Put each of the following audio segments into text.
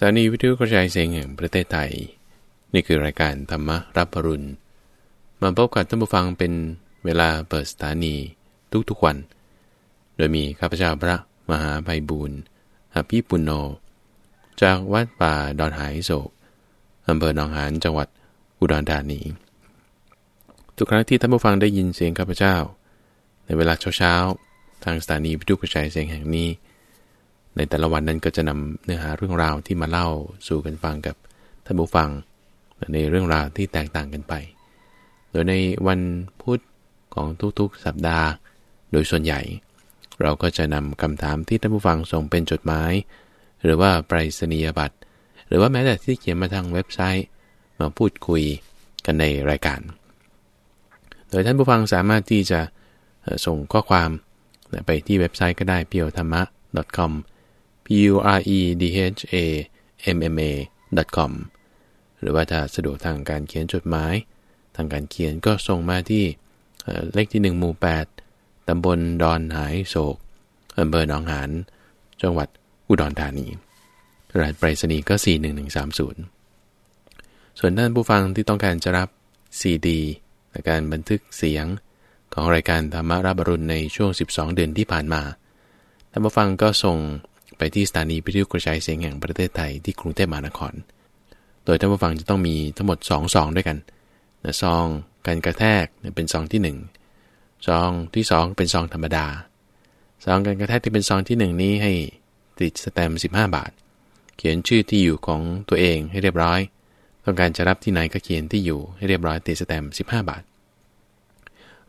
สถานีวิทยุกระจายเสียงแห่งประเทศไทย นี่คือรายการธรรมรับปรุณ มาพบกับท่านผู้ฟังเป็นเวลาเปิดสถานีทุกๆวัน โดยมีข้าพเจ้าพระมหาไพบูรณ์อภิปุโน จากวัดป่าดอนหายโศกอำเภอหนองหานจังหวัดอุดรธานี ทุกครั้งที่ท่านผู้ฟังได้ยินเสียงข้าพเจ้า ในเวลาเช้าๆทางสถานีวิทยุกระจายเสียงแห่งนี้ ในแต่ละวันนั้นก็จะนำเนื้อหาเรื่องราวที่มาเล่าสู่กันฟังกับท่านผู้ฟัง ในเรื่องราวที่แตกต่างกันไป โดยในวันพุธของทุกๆสัปดาห์ โดยส่วนใหญ่ เราก็จะนำคำถามที่ท่านผู้ฟังส่งเป็นจดหมาย หรือว่าไปรษณียบัตรหรือว่าแม้แต่ที่เขียนมาทางเว็บไซต์ มาพูดคุยกันในรายการ โดยท่านผู้ฟังสามารถที่จะส่งข้อความไปที่เว็บไซต์ก็ได้ p i o t h a m a com u r e d h a m m a com หรือว่าถ้าสะดวกทางการเขียนจดหมาย ทางการเขียนก็ส่งมาที่เลขที่ 1 หมู่ 8 ตำบลดอนหายโศกอำเภอหนองหานจังหวัดอุดรธานีรหัสไปรษณีย์ก็ 41130 ส่วนท่านผู้ฟังที่ต้องการจะรับซีดีการบันทึกเสียงของรายการธรรมาราบรุณในช่วง 12 เดือนที่ผ่านมาท่านผู้ฟังก็ส่ง ไปที่สถานีวิทยุกระจายเสียงแห่งประเทศไทยที่กรุงเทพมหานคร โดยท่านผู้ฟังจะต้องมีทั้งหมด2ซองด้วยกันนะซองการกระแทกเป็นซองที่1ซองที่ 2 เป็นซองธรรมดาซองการกระแทกที่เป็นซองที่ 1 นี้ให้ติดสแตมป์15 บาท เขียนชื่อที่อยู่ของตัวเองให้เรียบร้อย ต้องการจะรับที่ไหนก็เขียนที่อยู่ให้เรียบร้อยติดสแตมป์15 บาท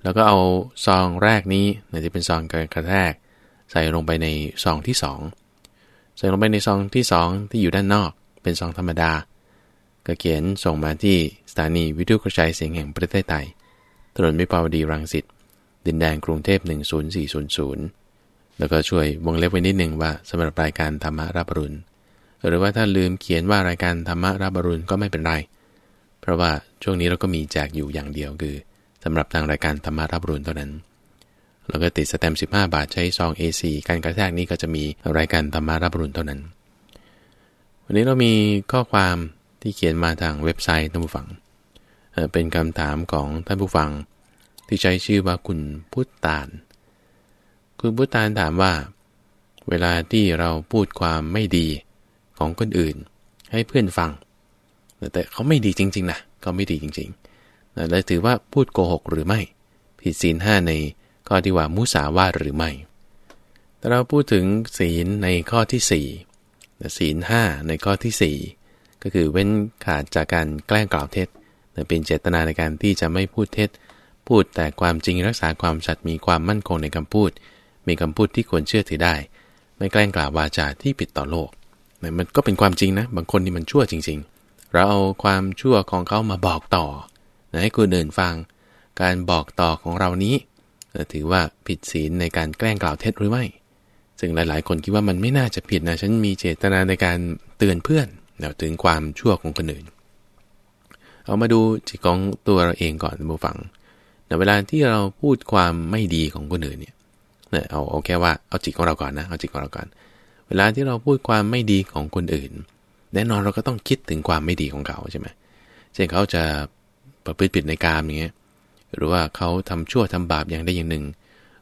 แล้วก็เอาซองแรกนี้นะที่เป็นซองการกระแทกใส่ลงไปในซองที่2 ส่งลงไปในซองที่ 2 ที่อยู่ด้านนอก เป็นซองธรรมดา ก็เขียนส่งมาที่สถานีวิทยุกระจายเสียงแห่งประเทศไทย ถนนมิปาวดีรังสิต ดินแดงกรุงเทพ 10400 แล้วก็ช่วยวงเล็บไว้นิดหนึ่งว่าสำหรับรายการธรรมรับรุณ หรือว่าถ้าลืมเขียนว่ารายการธรรมรับรุณก็ไม่เป็นไร เพราะว่าช่วงนี้เราก็มีแจกอยู่อย่างเดียวคือสำหรับทางรายการธรรมรับรุณเท่านั้น แล้วก็ติดสแตมป์15 บาทใช้ซอง A4 การกระแทกนี้ก็จะมีรายการธรรมารับรุณเท่านั้น วันนี้เรามีข้อความที่เขียนมาทางเว็บไซต์ท่านผู้ฟัง เป็นคำถามของท่านผู้ฟัง ที่ใช้ชื่อว่าคุณพุทธาน คุณพุทธานถามว่า เวลาที่เราพูดความไม่ดีของคนอื่น ให้เพื่อนฟัง แต่เขาไม่ดีจริง ๆนะเขาไม่ดีจริงๆแล้วถือว่าพูดโกหกหรือไม่ ผิดศีลห้าใน ข้อที่ว่ามุสาวาหรือไม่แต่เราพูดถึงศีลในข้อที่ 4 ศีลห้าในข้อที่ 4 ก็คือเว้นขาดจากการแกล้งกล่าวเท็จเป็นเจตนาในการที่จะไม่พูดเท็จ พูดแต่ความจริงรักษาความสัตย์มีความมั่นคงในคำพูด มีคำพูดที่ควรเชื่อถือได้ ไม่แกล้งกล่าววาจาที่ผิดต่อโลกมันก็เป็นความจริงนะ บางคนนี่มันชั่วจริง ๆ เราเอาความชั่วของเขามาบอกต่อ ให้คนอื่นฟัง การบอกต่อของเรานี้ ถือว่าผิดศีลในการแกล้งกล่าวเท็จหรือไม่ ซึ่งหลาย ๆ คนคิดว่ามันไม่น่าจะผิดนะ ฉันมีเจตนาในการเตือนเพื่อนถึงความชั่วของคนอื่น เอามาดูจิตของตัวเราเองก่อนบูฟังในเวลาที่เราพูดความไม่ดีของคนอื่นเนี่ยเอาเอาแค่ว่าเอาจิตของเราก่อนนะ เอาจิตของเราก่อน เวลาที่เราพูดความไม่ดีของคนอื่น แน่นอนเราก็ต้องคิดถึงความไม่ดีของเขาใช่ไหมเช่นเขาจะประพฤติผิดในกามอย่างเงี้ย หรือว่าเขาทำชั่วทำบาปอย่างใดอย่างหนึ่ง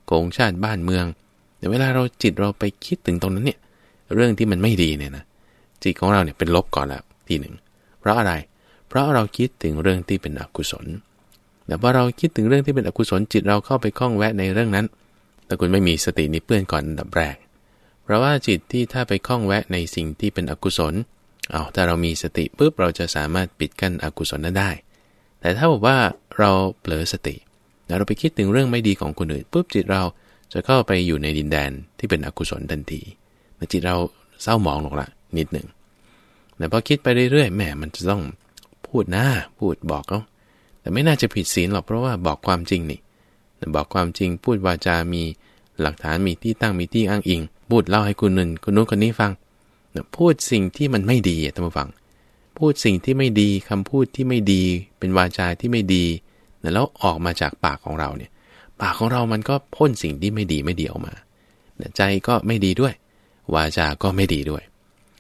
โกงชาติบ้านเมือง แต่เวลาเราจิตเราไปคิดถึงตรงนั้นเนี่ยเรื่องที่มันไม่ดีเนี่ยนะจิตของเราเนี่ยเป็นลบก่อนแล้วทีหนึ่ง เพราะอะไร เพราะเราคิดถึงเรื่องที่เป็นอกุศลแต่พอเราคิดถึงเรื่องที่เป็นอกุศลจิตเราเข้าไปคล้องแวะในเรื่องนั้น แต่คุณไม่มีสตินิเปื้อนก่อนดับแรก เพราะว่าจิตที่ถ้าไปคล้องแวะในสิ่งที่เป็นอกุศล เอาถ้าเรามีสติปุ๊บเราจะสามารถปิดกั้นอกุศลนั้นได้ แต่ถ้าบอกว่าเราเผลอสติเราไปคิดถึงเรื่องไม่ดีของคนอื่นปุ๊บจิตเราจะเข้าไปอยู่ในดินแดนที่เป็นอกุศลทันทีจิตเราเศร้าหมองลงละนิดหนึ่งแต่พอคิดไปเรื่อยๆแหมมันจะต้องพูดหน้าพูดบอกเขาแต่ไม่น่าจะผิดศีลหรอกเพราะว่าบอกความจริงนี่บอกความจริงพูดวาจามีหลักฐานมีที่ตั้งมีที่อ้างอิงพูดเล่าให้คนหนึ่งคนนู้นคนนี้ฟังพูดสิ่งที่มันไม่ดีท่านผู้ฟัง พูดสิ่งที่ไม่ดีคำพูดที่ไม่ดี เป็นวาจาที่ไม่ดี แล้วออกมาจากปากของเราเนี่ย ปากของเรามันก็พ่นสิ่งที่ไม่ดีไม่ดีออกมา ใจก็ไม่ดีด้วย วาจาก็ไม่ดีด้วย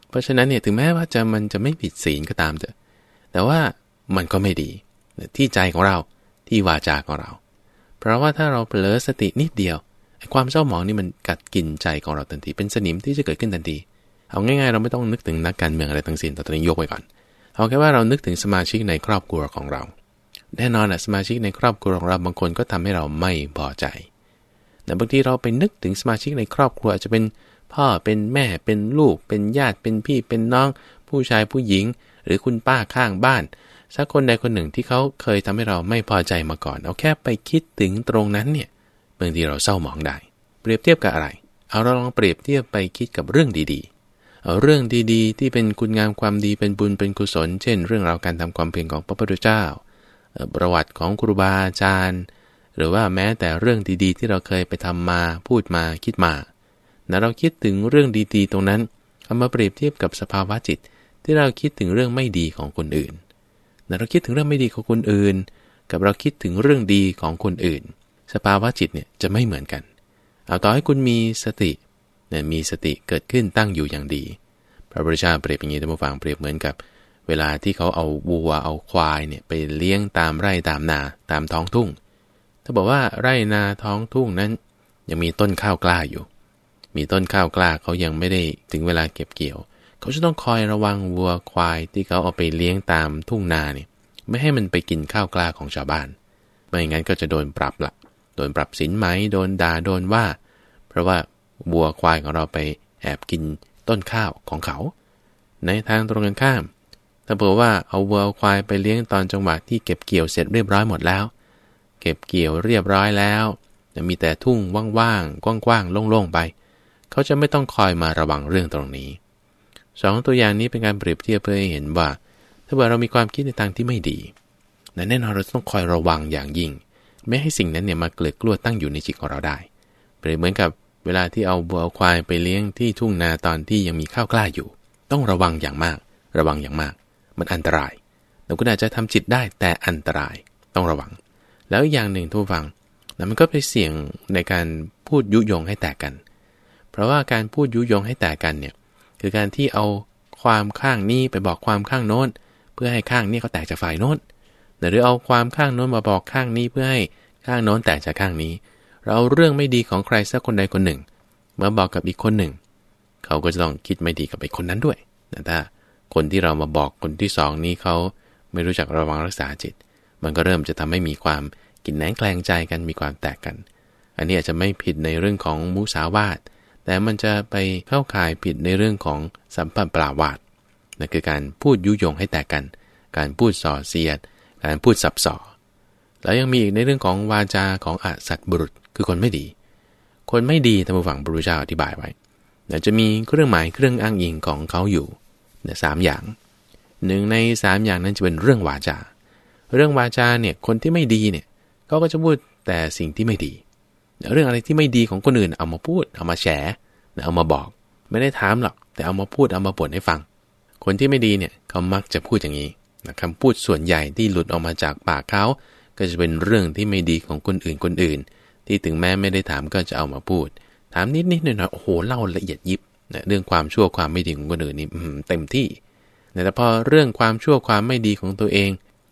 เพราะฉะนั้นเนี่ยถึงแม้ว่าจะมันจะไม่ผิดศีลก็ตามเถอะ แต่ว่ามันก็ไม่ดีที่ใจของเราที่วาจาของเรา เพราะว่าถ้าเราเผลอสตินิดเดียวความเศร้าหมองนี่มันกัดกินใจของเราทันที เป็นสนิมที่จะเกิดขึ้นทันที เอาง่ายๆ เราไม่ต้องนึกถึงนักการเมืองอะไรทั้งสิ้นตอนนี้ยกไว้ก่อน เอาแค่ว่าเรานึกถึงสมาชิกในครอบครัวของเรา แน่นอนแหละสมาชิกในครอบครัวของเราบางคนก็ทำให้เราไม่พอใจ แต่บางทีเราไปนึกถึงสมาชิกในครอบครัวอาจจะเป็นพ่อเป็นแม่เป็นลูก เป็นญาติเป็นพี่เป็นน้อง ผู้ชายผู้หญิง หรือคุณป้าข้างบ้านสักคนใดคนหนึ่งที่เขาเคยทำให้เราไม่พอใจมาก่อน เอาแค่ไปคิดถึงตรงนั้นเนี่ยบางทีเราเศร้าหมองได้ เปรียบเทียบกับอะไร เอาเราลองเปรียบเทียบไปคิดกับเรื่องดีๆ เรื่องดีๆ ที่เป็นคุณงามความดีเป็นบุญเป็นกุศล เช่น เรื่องราวการทำความเพียรของพระพุทธเจ้า ประวัติของครูบาอาจารย์ หรือว่าแม้แต่เรื่องดีๆ ที่เราเคยไปทำมาพูดมาคิดมานะเราคิดถึงเรื่องดีๆ ตรงนั้นเอามาเปรียบเทียบกับสภาวะจิต ที่เราคิดถึงเรื่องไม่ดีของคนอื่นนะเราคิดถึงเรื่องไม่ดีของคนอื่น กับเราคิดถึงเรื่องดีของคนอื่น สภาวะจิตเนี่ยจะไม่เหมือนกัน เอาต่อให้คุณมีสติ เนี่ยมีสติเกิดขึ้นตั้งอยู่อย่างดี พระพุทธเจ้าเปรียบอย่างนี้ท่านผู้ฟังเปรียบเหมือนกับ เวลาที่เขาเอาวัวเอาควายเนี่ยไปเลี้ยงตามไร่ตามนาตามท้องทุ่งถ้าบอกว่าไร่นาท้องทุ่งนั้น ยังมีต้นข้าวกล้าอยู่ มีต้นข้าวกล้าเขายังไม่ได้ถึงเวลาเก็บเกี่ยว เขาจะต้องคอยระวังวัวควายที่เขาเอาไปเลี้ยงตามทุ่งนาเนี่ยไม่ให้มันไปกินข้าวกล้าของชาวบ้าน ไม่งั้นก็จะโดนปรับละโดนปรับสินไหม โดนด่า โดนว่า เพราะว่า วัวควายของเราไปแอบกินต้นข้าวของเขา ในทางตรงกันข้าม ถ้าเผื่อว่าเอาวัวควายไปเลี้ยงตอนจังหวะที่เก็บเกี่ยวเสร็จเรียบร้อยหมดแล้ว เก็บเกี่ยวเรียบร้อยแล้วจะมีแต่ทุ่งว่างๆกว้างๆโล่งๆไป เขาจะไม่ต้องคอยมาระวังเรื่องตรงนี้สองตัวอย่างนี้เป็นการเปรียบเทียบเพื่อให้เห็นว่า ถ้าว่าเรามีความคิดในทางที่ไม่ดีแน่นอนเราต้องคอยระวังอย่างยิ่ง ไม่ให้สิ่งนั้นเนี่ยมาเกลือกลัวตั้งอยู่ในจิตของเราได้เปรียบเหมือนกับ เวลาที่เอาบัวควายไปเลี้ยงที่ทุ่งนาตอนที่ยังมีข้าวกล้าอยู่ ต้องระวังอย่างมาก ระวังอย่างมาก มันอันตรายเราก็อาจจะทำจิตได้แต่อันตรายต้องระวัง แล้วอย่างหนึ่งทุกฟังนะมันก็ไปเสี่ยงในการพูดยุยงให้แตกกัน เพราะว่าการพูดยุยงให้แตกกันเนี่ยคือการที่เอาความข้างนี้ไปบอกความข้างโน้น เพื่อให้ข้างนี้เขาแตกจากฝ่ายโน้นหรือเอาความข้างโน้นมาบอกข้างนี้เพื่อให้ข้างโน้นแตกจากข้างนี้ เราเรื่องไม่ดีของใครสักคนใดคนหนึ่งมาบอกกับอีกคนหนึ่ง เขาก็จะต้องคิดไม่ดีกับอีกคนนั้นด้วยแต่ถ้าคนที่เรามาบอกคนที่สองนี้เขาไม่รู้จักระวังรักษาจิต มันก็เริ่มจะทำให้มีความกินแหนงแกลงใจกันมีความแตกกัน อันนี้อาจจะไม่ผิดในเรื่องของมุสาวาทแต่มันจะไปเข้าข่ายผิดในเรื่องของสัมพันธ์ปราวาทนั่นคือการพูดยุยงให้แตกกัน การพูดส่อเสียด การพูดสับสอ แล้วยังมีอีกในเรื่องของวาจาของอสัตบุรุษคือคนไม่ดี คนไม่ดีท่านผู้ฟังพระพุทธเจ้าอธิบายไว้จะมีเครื่องหมายเครื่องอ้างอิงของเขาอยู่เนี่ยสามอย่างหนึ่งในสามอย่างนั้นจะเป็นเรื่องวาจา เรื่องวาจาเนี่ยคนที่ไม่ดีเนี่ยเขาก็จะพูดแต่สิ่งที่ไม่ดี เรื่องอะไรที่ไม่ดีของคนอื่นเอามาพูด เอามาแฉเอามาบอก ไม่ได้ถามหรอก แต่เอามาพูดเอามาบ่นให้ฟัง คนที่ไม่ดีเนี่ยเขามักจะพูดอย่างนี้คำพูดส่วนใหญ่ที่หลุดออกมาจากปากเขา ก็จะเป็นเรื่องที่ไม่ดีของคนอื่นคนอื่น ที่ถึงแม้ไม่ได้ถามก็จะเอามาพูด ถามนิดนิดหน่อยๆโอ้โหเล่าละเอียดยิบนะเรื่องความชั่วความไม่ดีของคนอื่นนี่เต็มที่แต่พอเรื่องความชั่วความไม่ดีของตัวเอง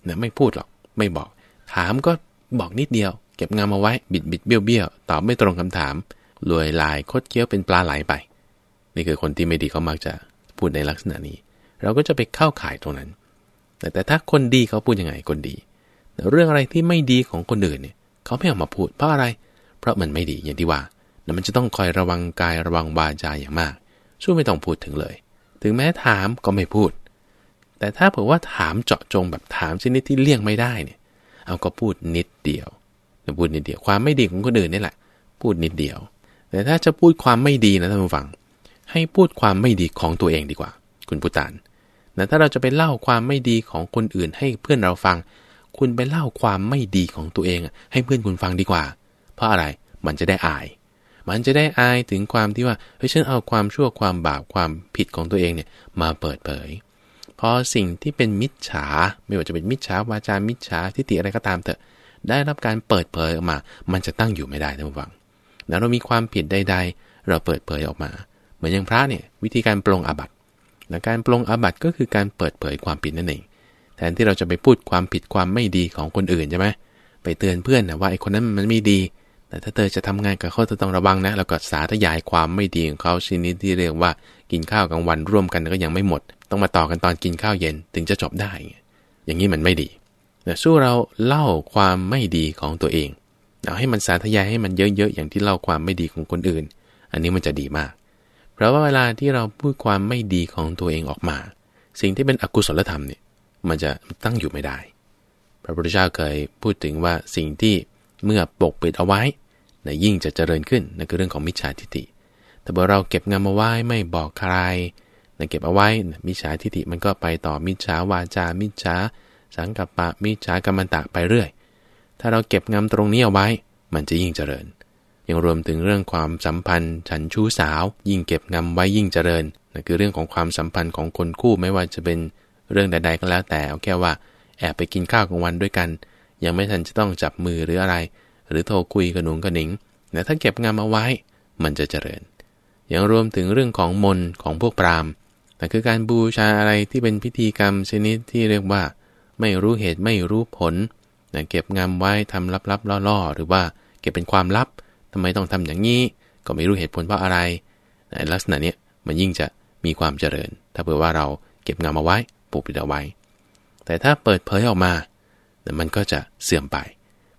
นะไม่พูดหรอกไม่บอก ถามก็บอกนิดเดียว เก็บงามเอาไว้บิดบิดเบี้ยวเบี้ยวตอบไม่ตรงคำถามลวยลายคดเคี้ยวเป็นปลาไหลไป นี่คือคนที่ไม่ดีเขามักจะพูดในลักษณะนี้ เราก็จะไปเข้าข่ายตรงนั้น แต่แต่ถ้าคนดีเขาพูดยังไงคนดี เรื่องอะไรที่ไม่ดีของคนอื่นเนี่ยเขาไม่ออกมาพูดเพราะอะไร เพราะมันไม่ดีอย่างที่ว่าแล้วมันจะต้องคอยระวังกายระวังวาจาอย่างมาก ช่วยไม่ต้องพูดถึงเลย ถึงแม้ถามก็ไม่พูด แต่ถ้าเผื่อว่าถามเจาะจงแบบถามชนิดที่เลี่ยงไม่ได้เนี่ย เอาก็พูดนิดเดียวพูดนิดเดียว ความไม่ดีของคนอื่นนี่แหละ พูดนิดเดียว แต่ถ้าจะพูดความไม่ดีนะท่านผู้ฟัง ให้พูดความไม่ดีของตัวเองดีกว่า คุณผู้ตานแต่ถ้าเราจะไปเล่าความไม่ดีของคนอื่นให้เพื่อนเราฟัง คุณไปเล่าความไม่ดีของตัวเองให้เพื่อนคุณฟังดีกว่า เพราะอะไรมันจะได้อาย มันจะได้อายถึงความที่ว่าเฮ้ยฉันเอาความชั่วความบาปความผิดของตัวเองเนี่ยมาเปิดเผยพอสิ่งที่เป็นมิจฉา ไม่ว่าจะเป็นมิจฉาวาจามิจฉาทิฏฐิอะไรก็ตามเถอะ ได้รับการเปิดเผยออกมา มันจะตั้งอยู่ไม่ได้ท่านผู้ฟังแล้วเรามีความผิดใด ๆ เราเปิดเผยออกมา เหมือนอย่างพระเนี่ยวิธีการปรงอาบัตินะการปลงอาบัติก็คือการเปิดเผยความผิดนั่นเอง แทนที่เราจะไปพูดความผิดความไม่ดีของคนอื่นใช่ไหมไปเตือนเพื่อนนะว่าไอ้คนนั้นมันไม่ดี แต่ถ้าเธอจะทำงานกับเขาเธอต้องระวังนะ แล้วก็สาธยายความไม่ดีของเขาชนิดที่เรียกว่ากินข้าวกลางวันร่วมกันก็ยังไม่หมด ต้องมาต่อกันตอนกินข้าวเย็นถึงจะจบได้ อย่างนี้มันไม่ดีแต่สู้เราเล่าความไม่ดีของตัวเองเอาให้มันสาธยายให้มันเยอะๆอย่างที่เล่าความไม่ดีของคนอื่น อันนี้มันจะดีมาก เพราะว่าเวลาที่เราพูดความไม่ดีของตัวเองออกมา สิ่งที่เป็นอกุศลธรรมเนี่ย มันจะตั้งอยู่ไม่ได้ พระพุทธเจ้าเคยพูดถึงว่าสิ่งที่เมื่อปกปิดเอาไว้นยิ่งจะเจริญขึ้นนั่นคือเรื่องของมิจฉาทิฏฐิแต่เมื่อเราเก็บงำเอาไว้ไม่บอกใครนะเก็บเอาไว้มิจฉาทิฏฐิมันก็ไปต่อมิจฉาวาจา มิจฉาสังกัปปะมิจฉากรรมันตะไปเรื่อย ถ้าเราเก็บงำตรงนี้เอาไว้ มันจะยิ่งเจริญ ยังรวมถึงเรื่องความสัมพันธ์ฉันชู้สาว ยิ่งเก็บงำไว้ยิ่งเจริญนั่นคือเรื่องของความสัมพันธ์ของคนคู่ไม่ว่าจะเป็น เรื่องใดๆก็แล้วแต่เอาแค่ว่าแอบไปกินข้าวกลางวันด้วยกัน ยังไม่ทันจะต้องจับมือหรืออะไร หรือโทรคุยกับหนุงกับหนิงแต่ถ้าเก็บงำเอาไว้ มันจะเจริญยังรวมถึงเรื่องของมนของพวกปรามแต่คือการบูชาอะไรที่เป็นพิธีกรรมชนิดที่เรียกว่า ไม่รู้เหตุไม่รู้ผลเก็บงำไว้ทำลับๆล่อๆ หรือว่าเก็บเป็นความลับทำไมต้องทำอย่างนี้ ก็ไม่รู้เหตุผลเพราะอะไรลักษณะนี้มันยิ่งจะมีความเจริญ ถ้าเผื่อว่าเราเก็บงำเอาไว้ ปกปิดเอาไว้ แต่ถ้าเปิดเผยออกมา มันก็จะเสื่อมไป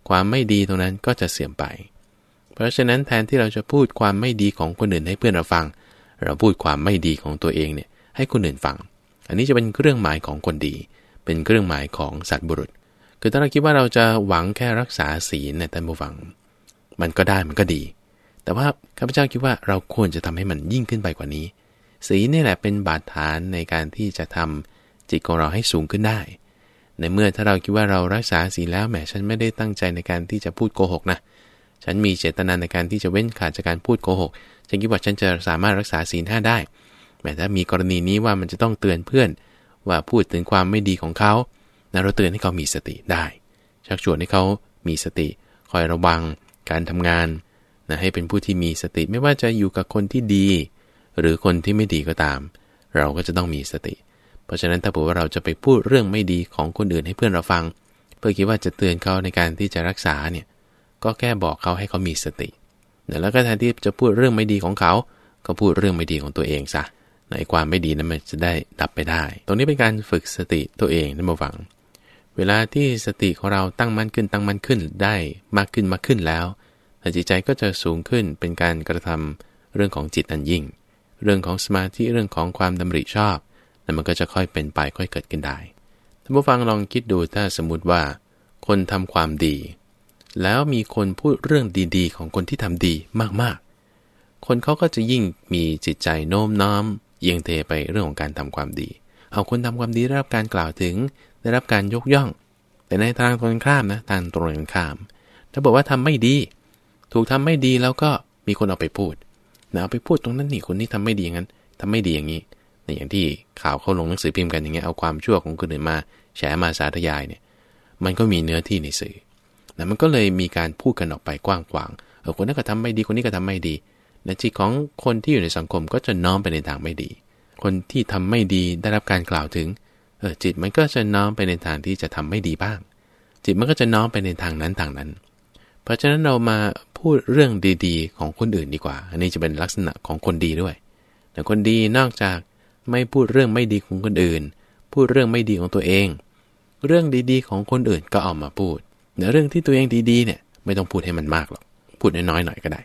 ความไม่ดีตรงนั้นก็จะเสื่อมไป เพราะฉะนั้นแทนที่เราจะพูดความไม่ดีของคนอื่นให้เพื่อนเราฟัง เราพูดความไม่ดีของตัวเองเนี่ยให้คนอื่นฟัง อันนี้จะเป็นเครื่องหมายของคนดี เป็นเครื่องหมายของสัตว์บุรุษ คือถ้าเราคิดว่าเราจะหวังแค่รักษาศีลในท่านผู้ฟัง มันก็ได้มันก็ดี แต่ว่าข้าพเจ้าคิดว่าเราควรจะทำให้มันยิ่งขึ้นไปกว่านี้ศีลนี่แหละเป็นบาดฐานในการที่จะทำ จิตของเราให้สูงขึ้นได้ ในเมื่อถ้าเราคิดว่าเรารักษาศีลแล้วแหมฉันไม่ได้ตั้งใจในการที่จะพูดโกหกนะฉันมีเจตนาในการที่จะเว้นขาดจากการพูดโกหกฉันคิดว่าฉันจะสามารถรักษาศีลห้าได้แม้ถ้ามีกรณีนี้ว่ามันจะต้องเตือนเพื่อนว่าพูดถึงความไม่ดีของเขานะเราเตือนให้เขามีสติได้ ชักชวนให้เขามีสติ คอยระวัง การทำงานนะให้เป็นผู้ที่มีสติไม่ว่าจะอยู่กับคนที่ดี หรือคนที่ไม่ดีก็ตาม เราก็จะต้องมีสติ เพราะฉะนั้นถ้าบอกว่าเราจะไปพูดเรื่องไม่ดีของคนอื่นให้เพื่อนเราฟัง เพื่อคิดว่าจะเตือนเขาในการที่จะรักษาเนี่ยก็แค่บอกเขาให้เขามีสติแล้วก็แทนที่จะพูดเรื่องไม่ดีของเขา ก็พูดเรื่องไม่ดีของตัวเองซะในความไม่ดีนั้นมันจะได้ดับไปได้ ตรงนี้เป็นการฝึกสติตัวเองนั่นมาฟัง เวลาที่สติของเราตั้งมั่นขึ้นตั้งมั่นขึ้นได้มากขึ้นมากขึ้นแล้วจิตใจก็จะสูงขึ้นเป็นการกระทำเรื่องของจิตอันยิ่ง เรื่องของสมาธิเรื่องของความดำริชอบ แล้วมันก็จะค่อยเป็นไปค่อยเกิดขึ้นได้ท่านผู้ฟังลองคิดดูถ้าสมมติว่า คนทำความดี แล้วมีคนพูดเรื่องดีๆ ของคนที่ทำดีมากๆ คนเขาก็จะยิ่งมีจิตใจโน้มน้อมเยียงเทไปเรื่องของการทำความดี เอาคนทำความดีได้รับการกล่าวถึง ได้รับการยกย่อง แต่ในทางตรงกันข้ามนะทางตรงกันข้าม ถ้าบอกว่าทำไม่ดี ถูกทำไม่ดีแล้วก็มีคนเอาไปพูดนะเอาไปพูดตรงนั้นนี่คนนี้ทำไม่ดีอย่างนั้นทำไม่ดีอย่างนี้ ในอย่างที่ข่าวเขาลงหนังสือพิมพ์กันอย่างเงี้ยเอาความชั่วของคนอื่นมาแฉมาสาธยายเนี่ย มันก็มีเนื้อที่ในสื่อนะมันก็เลยมีการพูดกันออกไปกว้างขวางเออคนนั้นก็ทำไม่ดีคนนี้ก็ทำไม่ดีในจิตของคนที่อยู่ในสังคมก็จะน้อมไปในทางไม่ดี คนที่ทำไม่ดีได้รับการกล่าวถึงเออจิตมันก็จะน้อมไปในทางที่จะทำไม่ดีบ้าง จิตมันก็จะน้อมไปในทางนั้นทางนั้น เพราะฉะนั้นเรามาพูดเรื่องดีๆ ของคนอื่นดีกว่า อันนี้จะเป็นลักษณะของคนดีด้วย แต่คนดีนอกจาก ไม่พูดเรื่องไม่ดีของคนอื่น พูดเรื่องไม่ดีของตัวเอง เรื่องดีๆ ของคนอื่นก็เอามาพูดแต่เรื่องที่ตัวเองดีๆเนี่ยไม่ต้องพูดให้มันมากหรอก พูดน้อยๆหน่อยก็ได้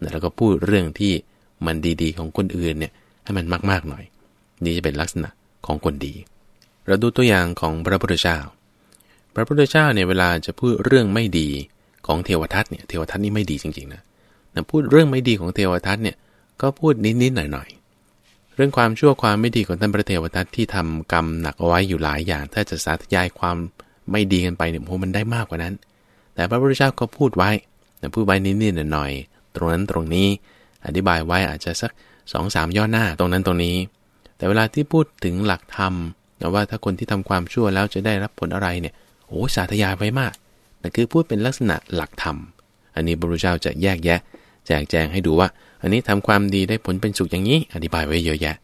แล้วก็พูดเรื่องที่มันดีๆ ของคนอื่นเนี่ยให้มันมากๆหน่อย นี่จะเป็นลักษณะของคนดี เราดูตัวอย่างของพระพุทธเจ้า พระพุทธเจ้าเนี่ยเวลาจะพูดเรื่องไม่ดีของเทวทัตเนี่ย เทวทัตนี่ไม่ดีจริงๆนะแต่พูดเรื่องไม่ดีของเทวทัตเนี่ย ก็พูดนิดๆหน่อย เรื่องความชั่วความไม่ดีของท่านพระเทวทัตที่ทำกรรมหนักเอาไว้อยู่หลายอย่าง ถ้าจะสาธยายความไม่ดีกันไปเนี่ยโหมันได้มากกว่านั้น แต่พระพุทธเจ้าก็พูดไว้แต่พูดไว้นิดๆหน่อยๆตรงนั้นตรงนี้ อธิบายไว้อาจจะสักสองสามย่อหน้าตรงนั้นตรงนี้ แต่เวลาที่พูดถึงหลักธรรมว่าถ้าคนที่ทำความชั่วแล้วจะได้รับผลอะไรเนี่ยโอ้สาธยายไว้มากนั่นคือพูดเป็นลักษณะหลักธรรม อันนี้พระพุทธเจ้าจะแยกแยะ แจกแจงให้ดูว่า อันนี้ทำความดีได้ผลเป็นสุขอย่างนี้ อธิบายไว้เยอะแยะ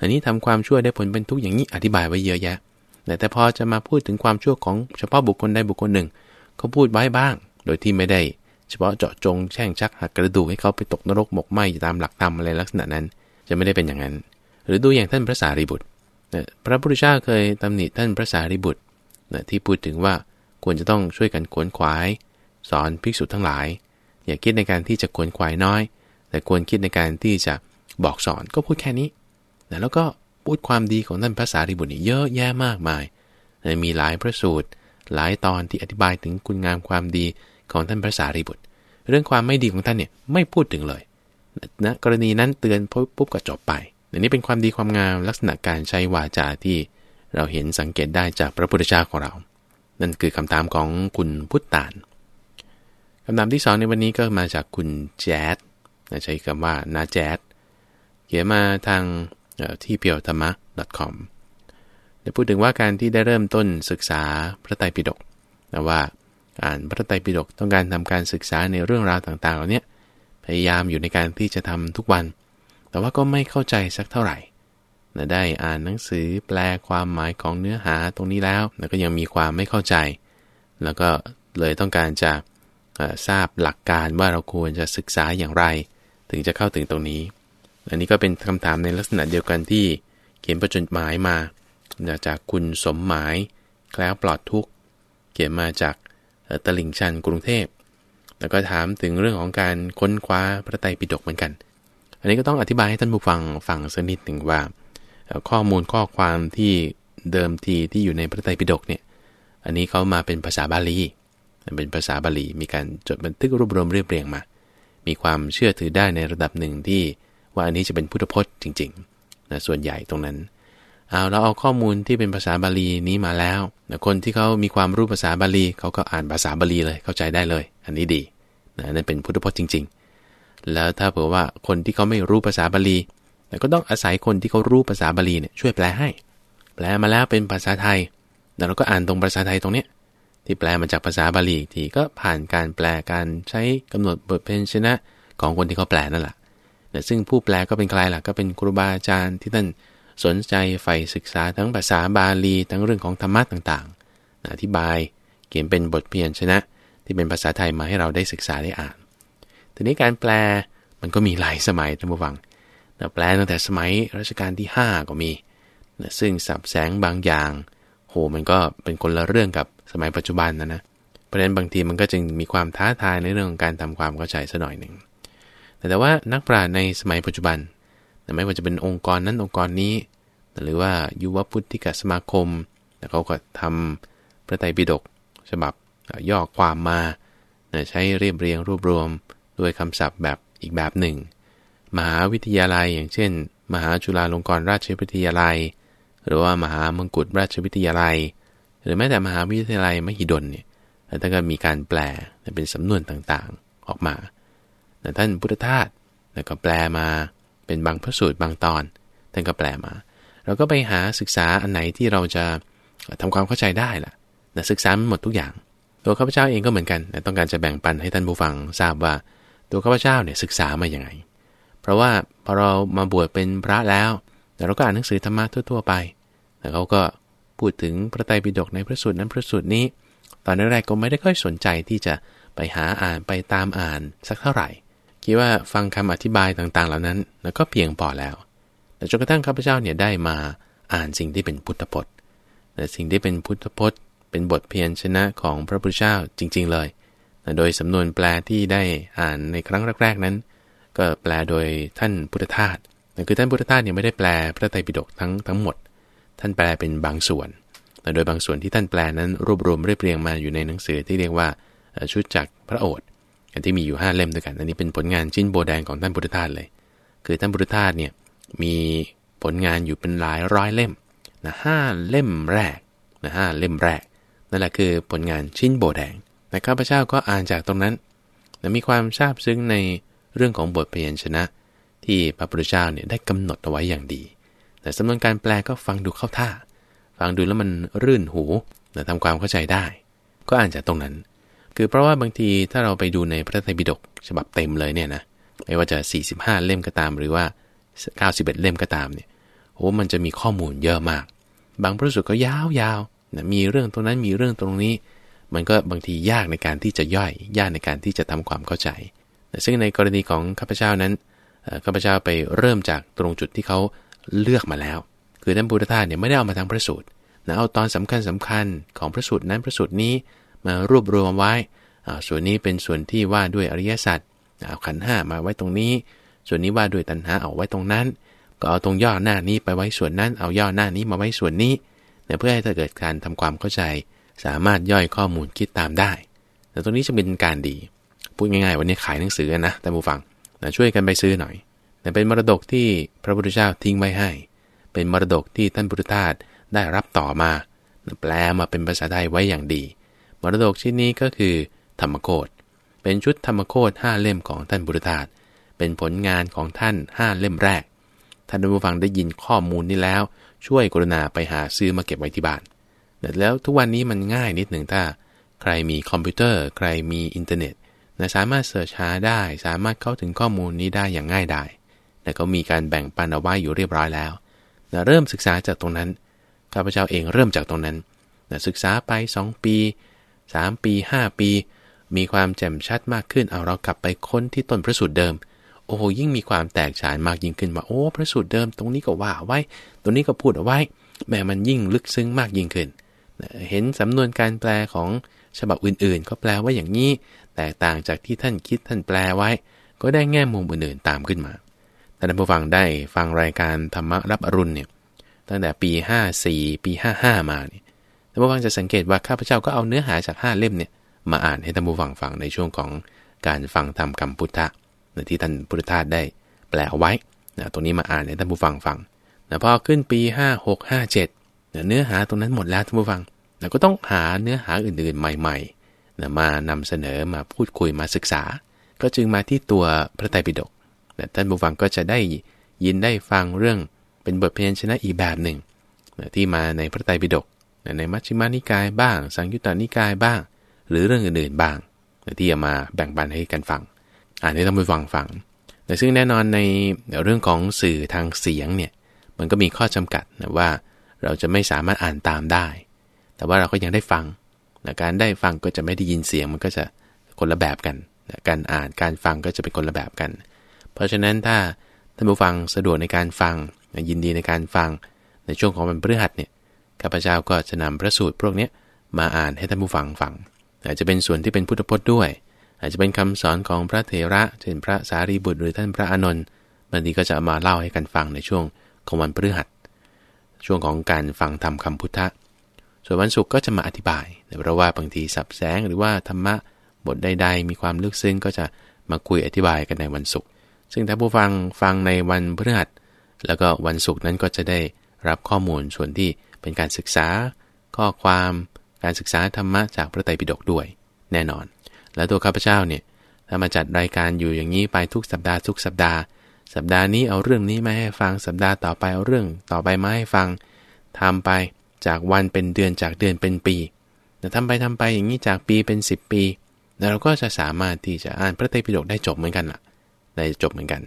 อันนี้ทำความชั่วได้ผลเป็นทุกข์อย่างนี้ อธิบายไว้เยอะแยะ แต่แต่พอจะมาพูดถึงความชั่วของเฉพาะบุคคลใดบุคคลหนึ่งเขาพูดไว้บ้าง โดยที่ไม่ได้ เฉพาะเจาะจงแช่งชักหักกระดูกให้เขาไปตกนรกหมกไหมตามหลักธรรมอะไรลักษณะนั้น จะไม่ได้เป็นอย่างนั้น หรือดูอย่างท่านพระสารีบุตรพระพุทธเจ้าเคยตำหนิท่านพระสารีบุตรที่พูดถึงว่าควรจะต้องช่วยกันขวนขวาย สอนภิกษุทั้งหลาย อย่าคิดในการที่จะขวนขวายน้อย แต่ควรคิดในการที่จะบอกสอนก็พูดแค่นี้แล้วก็พูดความดีของท่านพระสารีบุตรเยอะแยะมากมายมีหลายพระสูตร หลายตอนที่อธิบายถึงคุณงามความดีของท่านพระสารีบุตร เรื่องความไม่ดีของท่านเนี่ยไม่พูดถึงเลยนะกรณีนั้นเตือนปุ๊บก็จบไปอันนี้เป็นความดีความงามลักษณะการใช้วาจาที่เราเห็นสังเกตได้จากพระพุทธเจ้าของเรา นั่นคือคำถามของคุณพุทธาน คำถามที่สองในวันนี้ก็มาจากคุณแจ๊ดใช้คำว่านาแจ๊ดเขียนมาทางที่เพียวธรรมะ .com ได้พูดถึงว่าการที่ได้เริ่มต้นศึกษาพระไตรปิฎกนะว่าอ่านพระไตรปิฎกต้องการทำการศึกษาในเรื่องราวต่างๆเหล่านี้พยายามอยู่ในการที่จะทำทุกวัน แต่ว่าก็ไม่เข้าใจสักเท่าไหร่นะได้อ่านหนังสือแปลความหมายของเนื้อหาตรงนี้แล้ว แล้วก็ยังมีความไม่เข้าใจ แล้วก็เลยต้องการจะ ทราบหลักการว่าเราควรจะศึกษาอย่างไร ถึงจะเข้าถึงตรงนี้ อันนี้ก็เป็นคำถามในลักษณะเดียวกันที่เขียนประจุหมายมา จากคุณสมหมายแคล้วปลอดทุกเขียนมาจากตลิ่งชันกรุงเทพ แล้วก็ถามถึงเรื่องของการค้นคว้าพระไตรปิฎกเหมือนกัน อันนี้ก็ต้องอธิบายให้ท่านผู้ฟังฟังสักนิดหนึ่งว่า ข้อมูลข้อความที่เดิมทีที่อยู่ในพระไตรปิฎกเนี่ย อันนี้เขามาเป็นภาษาบาลีเเป็นภาษาบาลีมีการจดบันทึกรวบรวมเรียบเรียงมา มีความเชื่อถือได้ในระดับหนึ่งที่ว่าอันนี้จะเป็นพุทธพจน์จริงๆนะส่วนใหญ่ตรงนั้นเอาเราเอาข้อมูลที่เป็นภาษาบาลีนี้มาแล้วนะคนที่เขามีความรู้ภาษาบาลีเขาก็อ่านภาษาบาลีเลยเข้าใจได้เลย อันนี้ดีนะนั่นเป็นพุทธพจน์จริง ๆ แล้วถ้าเผื่อว่าคนที่เขาไม่รู้ภาษาบาลีก็ต้องอาศัยคนที่เขารู้ภาษาบาลีเนี่ยช่วยแปลให้ แปลมาแล้วเป็นภาษาไทยแล้วเราก็อ่านตรงภาษาไทยตรงเนี้ย ที่แปลมาจากภาษาบาลีอีกทีก็ผ่านการแปลการใช้กำหนดบทเพลงชนะของคนที่เขาแปลนั่นแหละแต่ซึ่งผู้แปลก็เป็นใครล่ะก็เป็นครูบาอาจารย์ที่ท่านสนใจใฝ่ศึกษาทั้งภาษาบาลีทั้งเรื่องของธรรมะต่างๆ อธิบายเขียนเป็นบทเพียนชนะ ที่เป็นภาษาไทยมาให้เราได้ศึกษาได้อ่าน ทีนี้การแปลมันก็มีหลายสมัยท่านผู้ฟังนะแปลตั้งแต่สมัยรัชกาลที่ 5 ก็มีนะซึ่งสับแสงบางอย่าง โหมันก็เป็นคนละเรื่องกับ สมัยปัจจุบันนะนะเพราะฉะนั้นบางทีมันก็จึงมีความท้าทายในเรื่องของการทำความเข้าใจสัหน่อยหนึ่งแต่แต่ว่านักปราชญ์ในสมัยปัจจุบันไม่ว่าจะเป็นองค์กรนั้นองค์กรนี้ หรือว่ายุวพุทธิกสมาคมเขาก็ทำพระไตรปิฎกฉบับย่อความมาใช้เรียบเรียงรวบรวมด้วยคำศัพท์แบบอีกแบบหนึ่ง มหาวิทยาลัยอย่างเช่น มหาจุฬาลงกรณราชวิทยาลัย หรือว่ามหามงกุฎราชวิทยาลัย หรือแม้แต่มหาวิทยาลัยมหิดลเนี่ยท่านก็มีการแปลเป็นสำนวนต่างๆออกมาแต่ท่านพุทธทาสก็แปลมาเป็นบางพระสูตรบางตอน ท่านก็แปลมา เราก็ไปหาศึกษาอันไหนที่เราจะทำความเข้าใจได้ล่ะนะศึกษาหมดทุกอย่าง ตัวข้าพเจ้าเองก็เหมือนกันต้องการจะแบ่งปันให้ท่านผู้ฟังทราบว่า ตัวข้าพเจ้าเนี่ยศึกษามาอย่างไง เพราะว่าพอเรามาบวชเป็นพระแล้วแต่เราก็อ่านหนังสือธรรมะทั่ว ๆ ไปแต่เขาก็ พูดถึงพระไตรปิฎกในพระสูตรนั้นพระสูตรนี้ ตอนแรกก็ไม่ได้ค่อยสนใจที่จะไปหาอ่านไปตามอ่านสักเท่าไหร่ คิดว่าฟังคำอธิบายต่างๆ เหล่านั้น แล้วก็เพียงพอแล้ว แต่จนกระทั่งข้าพเจ้าเนี่ยได้มาอ่านสิ่งที่เป็นพุทธพจน์แต่สิ่งที่เป็นพุทธพจน์ เป็นบทเพียรชนะของพระพุทธเจ้าจริง ๆเลย โดยสำนวนแปลที่ได้อ่านในครั้งแรกๆนั้น ก็แปลโดยท่านพุทธทาสคือท่านพุทธทาสเนี่ยไม่ได้แปลพระไตรปิฎกทั้งทั้งหมด ท่านแปลเป็นบางส่วนแต่โดยบางส่วนที่ท่านแปลนั้นรวบรวมเรียบเรียงมาอยู่ในหนังสือที่เรียกว่าชุดจักพระโอษฐ์ที่มีอยู่ 5 เล่มด้วยกัน อันนี้เป็นผลงานชิ้นโบแดงของท่านพุทธทาสเลย คือท่านพุทธทาสเนี่ยมีผลงานอยู่เป็นหลายร้อยเล่มนะห้าเล่มแรกนะห้าเล่มแรกนั่นแหละคือผลงานชิ้นโบแดงแต่ข้าพเจ้าก็อ่านจากตรงนั้นและมีความทราบซึ้งในเรื่องของบทเพียนชนะ ที่พระพุทธเจ้าเนี่ยได้กำหนดเอาไว้อย่างดี แต่สำนวนการแปลก็ฟังดูเข้าท่า ฟังดูแล้วมันรื่นหูแต่ทำความเข้าใจได้ ก็อ่านจากตรงนั้น คือเพราะว่าบางทีถ้าเราไปดูในพระไตรปิฎกฉบับเต็มเลยเนี่ยนะไม่ว่าจะ 45 เล่มก็ตาม หรือว่า 91 เล่มก็ตามเนี่ยโอ้มันจะมีข้อมูลเยอะมาก บางพระสูตรก็ยาวๆนะมีเรื่องตรงนั้นมีเรื่องตรงนี้ มันก็บางทียากในการที่จะย่อยยากในการที่จะทำความเข้าใจซึ่งในกรณีของข้าพเจ้านั้นข้าพเจ้าไปเริ่มจากตรงจุดที่เขา เลือกมาแล้ว คือท่านพุทธทาสเนี่ยไม่ได้เอามาทางพระสูตรนะเอาตอนสำคัญสำคัญของพระสูตรนั้นพระสูตรนี้มารวบรวมไว้ ส่วนนี้เป็นส่วนที่ว่าด้วยอริยสัจเอาขันห้ามาไว้ตรงนี้ ส่วนนี้ว่าด้วยตัณหาเอาไว้ตรงนั้น ก็เอาตรงย่อหน้านี้ไปไว้ส่วนนั้น เอาย่อหน้านี้มาไว้ส่วนนี้เนี่ยเพื่อให้ถ้าเกิดการทำความเข้าใจ สามารถย่อยข้อมูลคิดตามได้ แต่ตรงนี้จะเป็นการดี พูดง่ายๆ วันนี้ขายหนังสือนะท่านผู้ฟังนะช่วยกันไปซื้อหน่อย แต่เป็นมรดกที่พระพุทธเจ้าทิ้งไว้ให้ เป็นมรดกที่ท่านพุทธทาสได้รับต่อมา แปลมาเป็นภาษาไทยไว้อย่างดี มรดกชิ้นนี้ก็คือธรรมโคตเป็นชุดธรรมโคตห้าเล่มของท่านบุรธทาตเป็นผลงานของท่านห้าเล่มแรก ท่านผู้ฟังได้ยินข้อมูลนี้แล้ว ช่วยกรุณาไปหาซื้อมาเก็บไว้ที่บ้านแล้วทุกวันนี้มันง่ายนิดหนึ่งถ้า ใครมีคอมพิวเตอร์ ใครมีอินเทอร์เน็ตนะสามารถเสิร์ชหาได้ สามารถเข้าถึงข้อมูลนี้ได้อย่างง่ายดาย แต่ก็มีการแบ่งปันเอาไว้อยู่เรียบร้อยแล้วนะเริ่มศึกษาจากตรงนั้นข้าพเจ้าเองเริ่มจากตรงนั้นนะศึกษาไป 2 ปี 3 ปี 5 ปี มีความแจ่มชัดมากขึ้นเอาเรากลับไปค้นที่ต้นพระสูตรเดิม โอ้โหยิ่งมีความแตกฉานมากยิ่งขึ้นว่าโอ้พระสูตรเดิม ตรงนี้ก็ว่าไว้ ตรงนี้ก็พูดเอาไว้ แม้มันยิ่งลึกซึ้งมากยิ่งขึ้นเห็นสำนวนการแปลของฉบับอื่นๆ ก็แปลว่าอย่างนี้ แตกต่างจากที่ท่านคิดท่านแปลไว้ ก็ได้แง่มุมอื่นๆตามขึ้นมา ท่านผู้ฟังได้ฟังรายการธรรมรับอรุณเนี่ยตั้งแต่ปี 54 ปี 55 มาเนี่ยท่านผู้ฟังจะสังเกตว่าข้าพเจ้าก็เอาเนื้อหาจาก 5 เล่มเนี่ยมาอ่านให้ท่านผู้ฟังฟังในช่วงของการฟังธรรมคำพุทธะที่ท่านพุทธทาสได้แปลเอาไว้นะตรงนี้มาอ่านให้ท่านผู้ฟังฟังนะพอขึ้นปี 5 6 5 7นะเนื้อหาตรงนั้นหมดแล้วท่านผู้ฟังนะก็ต้องหาเนื้อหาอื่นๆใหม่ๆนะมานำเสนอมาพูดคุยมาศึกษา ก็จึงมาที่ตัวพระไตรปิฎก ท่านผู้ฟังก็จะได้ยินได้ฟังเรื่องเป็นบทเพลงชนะอีกแบบหนึ่งนะที่มาในพระไตรปิฎกนะในมัชฌิมานิกายบ้าง สังยุตตานิกายบ้าง หรือเรื่องอื่นๆบ้างที่จะมาแบ่งปันให้กันฟังอ่านให้ท่านผู้ฟังฟังแต่ซึ่งแน่นอนในเรื่องของสื่อทางเสียงเนี่ยมันก็มีข้อจำกัดนะว่าเราจะไม่สามารถอ่านตามได้ แต่ว่าเราก็ยังได้ฟังนะการได้ฟังก็จะไม่ได้ยินเสียงมันก็จะคนละแบบกันนะการอ่านการฟังก็จะเป็นคนละแบบกัน เพราะฉะนั้นถ้าท่านผู้ฟังสะดวกในการฟังยินดีในการฟังในช่วงของวันพฤหัสเนี่ยข้าพเจ้าก็จะนำพระสูตรพวกนี้มาอ่านให้ท่านผู้ฟังฟัง อาจจะเป็นส่วนที่เป็นพุทธพจน์ด้วย อาจจะเป็นคำสอนของพระเถระ เช่นพระสารีบุตรหรือท่านพระอานนท์บางทีก็จะมาเล่าให้กันฟังในช่วงของวันพฤหัส ช่วงของการฟังธรรมคำพุทธะ ส่วนวันศุกร์ก็จะมาอธิบาย เพราะว่าบางทีสับแสงหรือว่าธรรมะบทใดๆ มีความลึกซึ้งก็จะมาคุยอธิบายกันในวันศุกร์ ซึ่งถ้าผู้ฟังฟังในวันพฤหัส แล้วก็วันศุกร์นั้นก็จะได้รับข้อมูลส่วนที่เป็นการศึกษา ข้อความการศึกษาธรรมะจากพระไตรปิฎกด้วย แน่นอน แล้วตัวข้าพเจ้าเนี่ยถ้ามาจัดรายการอยู่อย่างนี้ไปทุกสัปดาห์ทุกสัปดาห์ สัปดาห์นี้เอาเรื่องนี้มาให้ฟังสัปดาห์ต่อไปเอาเรื่องต่อไปมาให้ฟังทำไปจากวันเป็นเดือนจากเดือนเป็นปีแต่ทำไปทำไปอย่างนี้จากปีเป็น 10 ปี แล้วเราก็จะสามารถที่จะอ่านพระไตรปิฎกได้จบเหมือนกันล่ะ ได้จบเหมือนกัน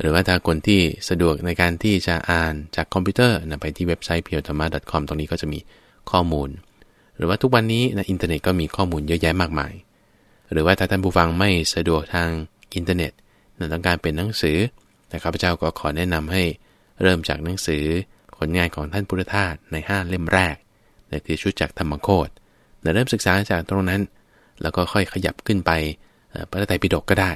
หรือว่าถ้าคนที่สะดวกในการที่จะอ่านจากคอมพิวเตอร์นะไปที่เว็บไซต์ p u r e t h a m a c o m ตรงนี้ก็จะมีข้อมูล หรือว่าทุกวันนี้นะอินเทอร์เน็ตก็มีข้อมูลเยอะแยะมากมาย หรือว่าถ้าท่านผู้ฟังไม่สะดวกทางอินเทอร์เน็ตต้องการเป็นหนังสือแต่ข้าพเจ้าก็ขอแนะนำให้เริ่มจากหนังสือผลงานของท่านพุทธทาสใน 5 เล่มแรกนั่นคือชุดจากธรรมโฆษณ์เริ่มศึกษาจากตรงนั้น แล้วก็ค่อยขยับขึ้นไปพระไตรปิฎกก็ได้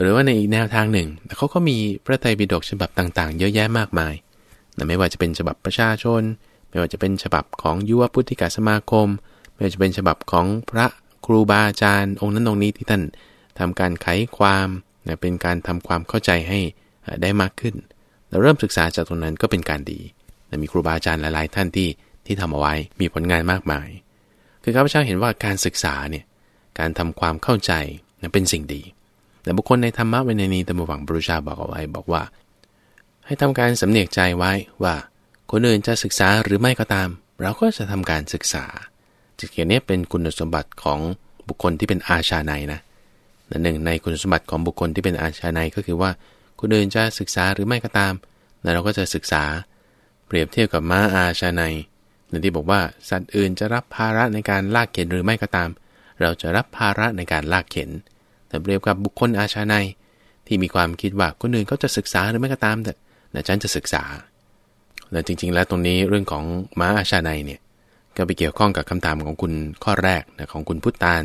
หรือว่าในอีกแนวทางหนึ่งเขาก็มีพระไตรปิฎกฉบับต่างๆ เยอะแยะมากมายไม่ว่าจะเป็นฉบับประชาชน ไม่ว่าจะเป็นฉบับของยุวพุทธิกาสมาคม ไม่ว่าจะเป็นฉบับของพระครูบาอาจารย์องค์นั้นองค์นี้ที่ท่านทำการไขความเป็นการทำความเข้าใจให้ได้มากขึ้น เราเริ่มศึกษาจากตรงนั้นก็เป็นการดีมีครูบาอาจารย์หลายๆ ท่านที่ที่ทำเอาไว้มีผลงานมากมาย คือข้าพเจ้าเห็นว่าการศึกษาเนี่ยการทำความเข้าใจเป็นสิ่งดี แต่บุคคลในธรรมะเวนีนี้ตมวังบรุชาบอกเอาไว้บอกว่า ให้ทำการสำเนียกใจไว้ว่า คนอื่นจะศึกษาหรือไม่ก็ตาม เราก็จะทำการศึกษาจึงนี้เป็นคุณสมบัติของบุคคลที่เป็นอาชาในนะหนึ่งในคุณสมบัติของบุคคลที่เป็นอาชาในก็คือว่าคนอื่นจะศึกษาหรือไม่ก็ตามเราก็จะศึกษา เปรียบเทียบกับม้าอาชาในในที่บอกว่าสัตว์อื่นจะรับภาระในการลากเข็นหรือไม่ก็ตาม เราจะรับภาระในการลากเข็น แต่เปรียบกับบุคคลอาชาในที่มีความคิดว่าคนอื่นเขาจะศึกษาหรือไม่ก็ตามแต่ฉันจะศึกษาและจริง ๆ แล้วตรงนี้เรื่องของม้าอาชาในเนี่ยก็ไปเกี่ยวข้องกับคำถามของคุณข้อแรกนะของคุณพุทธาน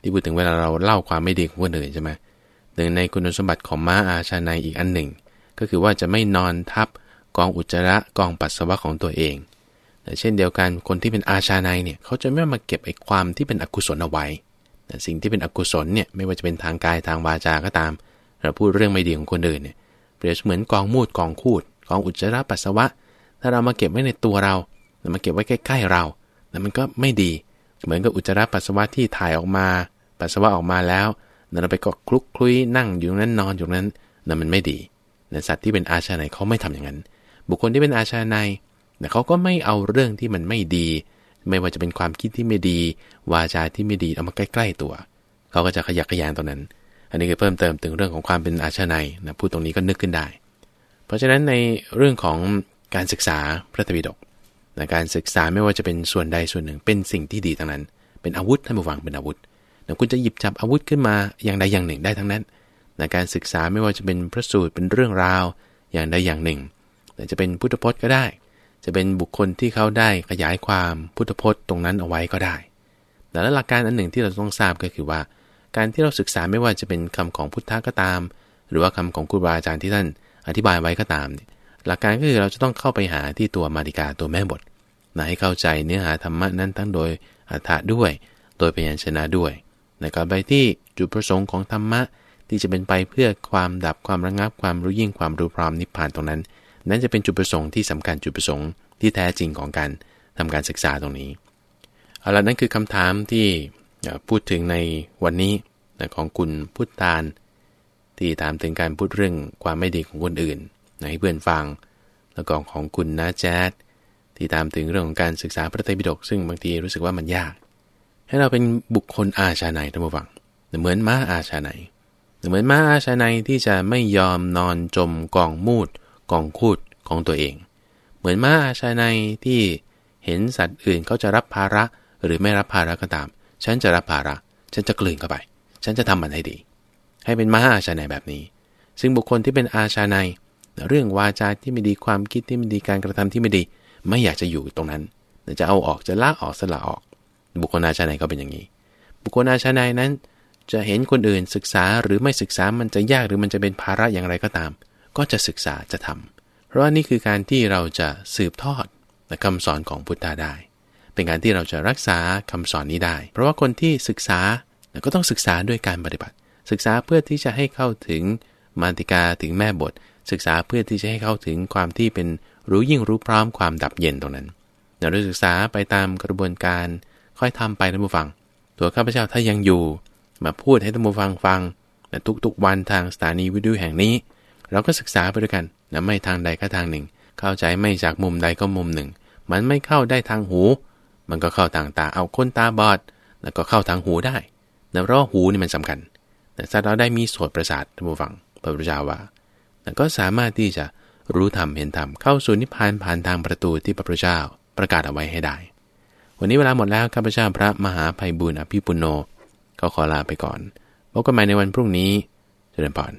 ที่พูดถึงเวลาเราเล่าความไม่ดีของคนอื่นใช่ไหมหนึ่งในคุณสมบัติของม้าอาชาในอีกอันหนึ่ง ก็คือว่าจะไม่นอนทับกองอุจจาระกองปัสสาวะของตัวเองแต่เช่นเดียวกันคนที่เป็นอาชาในเนี่ยเขาจะไม่มาเก็บไอ้ความที่เป็นอกุศลเอาไว้ สิ่งที่เป็นอกุศลเนี่ยไม่ว่าจะเป็นทางกายทางวาจาก็ตาม เราพูดเรื่องไม่ดีของคนอื่นเนี่ยเปรียบเหมือนกองมูดกองคูดกองอุจจาระปัสสาวะ ถ้าเรามาเก็บไว้ในตัวเรามาเก็บไว้ใกล้ ๆเราแล้วมันก็ไม่ดี เหมือนกับอุจจาระปัสสาวะที่ถ่ายออกมา ปัสสาวะออกมาแล้วเราไปก็คลุกคลุยนั่งอยู่ตรงนั้นนอนอยู่ตรงนั้นนั่นมันไม่ดีนสัตว์ที่เป็นอาชาในเขาไม่ทำอย่างนั้น บุคคลที่เป็นอาชาในแต่เขาก็ไม่เอาเรื่องที่มันไม่ดี ไม่ว่าจะเป็นความคิดที่ไม่ดี วาจาที่ไม่ดีเอามาใกล้ ๆตัว เขาก็จะขยักขยานตรงนั้น อันนี้ก็เพิ่มเติมถึงเรื่องของความเป็นอาชาในนะพูดตรงนี้ก็นึกขึ้นได้ เพราะฉะนั้นในเรื่องของการศึกษาพระตวิดกนะการศึกษาไม่ว่าจะเป็นส่วนใดส่วนหนึ่ง เป็นสิ่งที่ดีทั้งนั้น เป็นอาวุธท่านผู้ฟังเป็นอาวุธนะคุณจะหยิบจับอาวุธขึ้นมาอย่างใดอย่างหนึ่งได้ทั้งนั้นนะการศึกษาไม่ว่าจะเป็นพระสูตรเป็นเรื่องราวอย่างใดอย่างหนึ่งแต่จะเป็นพุทธพจน์ก็ได้ จะเป็นบุคคลที่เขาได้ขยายความพุทธพจน์ตรงนั้นเอาไว้ก็ได้ แต่ละหลักการอันหนึ่งที่เราต้องทราบก็คือว่า การที่เราศึกษาไม่ว่าจะเป็นคำของพุทธะก็ตาม หรือว่าคำของครูบาอาจารย์ที่ท่านอธิบายไว้ก็ตาม หลักการก็คือเราจะต้องเข้าไปหาที่ตัวมาติกาตัวแม่บทนะให้เข้าใจเนื้อหาธรรมะนั้นทั้งโดยอัฏฐะด้วย โดยพยัญชนะด้วยนะครับไปที่จุดประสงค์ของธรรมะที่จะเป็นไปเพื่อความดับความระงับความรู้ยิ่งความรู้พร้อมนิพพานตรงนั้น นั้นจะเป็นจุดประสงค์ที่สำคัญจุดประสงค์ที่แท้จริงของการทำการศึกษาตรงนี้เอาละนั่นคือคำถามที่พูดถึงในวันนี้ของคุณพุทธาน ที่ถามถึงการพูดเรื่องความไม่ดีของคนอื่นให้เพื่อนฟัง แล้วก็ของคุณนะแจ๊ดที่ตามถึงเรื่องของการศึกษาพระไตรปิฎกซึ่งบางทีรู้สึกว่ามันยาก ให้เราเป็นบุคคลอาชาในท่านผู้ฟังเหมือนม้าอาชาในเหมือนม้าอาชาในที่จะไม่ยอมนอนจมกองมูด กองคูดของตัวเอง เหมือนม้าอาชาในที่เห็นสัตว์อื่นเขาจะรับภาระหรือไม่รับภาระก็ตาม ฉันจะรับภาระ ฉันจะกลืนเข้าไป ฉันจะทำมันให้ดี ให้เป็นม้าอาชาในแบบนี้ ซึ่งบุคคลที่เป็นอาชาใน เรื่องวาจาที่ไม่ดีความคิดที่ไม่ดีการกระทำที่ไม่ดี ไม่อยากจะอยู่ตรงนั้นจะเอาออกจะลากออกสละออก บุคคลอาชาในก็เป็นอย่างนี้ บุคคลอาชาในนั้น จะเห็นคนอื่นศึกษาหรือไม่ศึกษามันจะยากหรือมันจะเป็นภาระอย่างไรก็ตาม ก็จะศึกษาจะทำเพราะว่านี่คือการที่เราจะสืบทอดคำสอนของพุทธาได้ เป็นการที่เราจะรักษาคำสอนนี้ได้ เพราะว่าคนที่ศึกษาก็ต้องศึกษาด้วยการปฏิบัติ ศึกษาเพื่อที่จะให้เข้าถึงมารติกาถึงแม่บท ศึกษาเพื่อที่จะให้เข้าถึงความที่เป็นรู้ยิ่งรู้พร้อมความดับเย็นตรงนั้นเราศึกษาไปตามกระบวนการค่อยทำไปท่านผู้ฟัง ตัวข้าพเจ้าถ้ายังอยู่ มาพูดให้ท่านผู้ฟังฟังทุกๆวันทางสถานีวิทยุแห่งนี้ เราก็ศึกษาไปด้วยกันนะไม่ทางใดก็ทางหนึ่ง เข้าใจไม่จากมุมใดก็มุมหนึ่ง มันไม่เข้าได้ทางหู มันก็เข้าทางตา เอาคนตาบอด แล้วก็เข้าทางหูได้แต่เพราะหูนี่มันสำคัญ แต่ถ้าเราได้มีโสตประสาทท่านผู้ฟังพระพุทธเจ้าว่าก็สามารถที่จะรู้ธรรมเห็นธรรมเข้าสู่นิพพานผ่านทางประตูที่พระพุทธเจ้าประกาศเอาไว้ให้ได้ วันนี้เวลาหมดแล้วข้าพเจ้าพระมหาภัยบุญอภิปุโนก็ขอลาไปก่อนพบกันใหม่ในวันพรุ่งนี้เจริญพร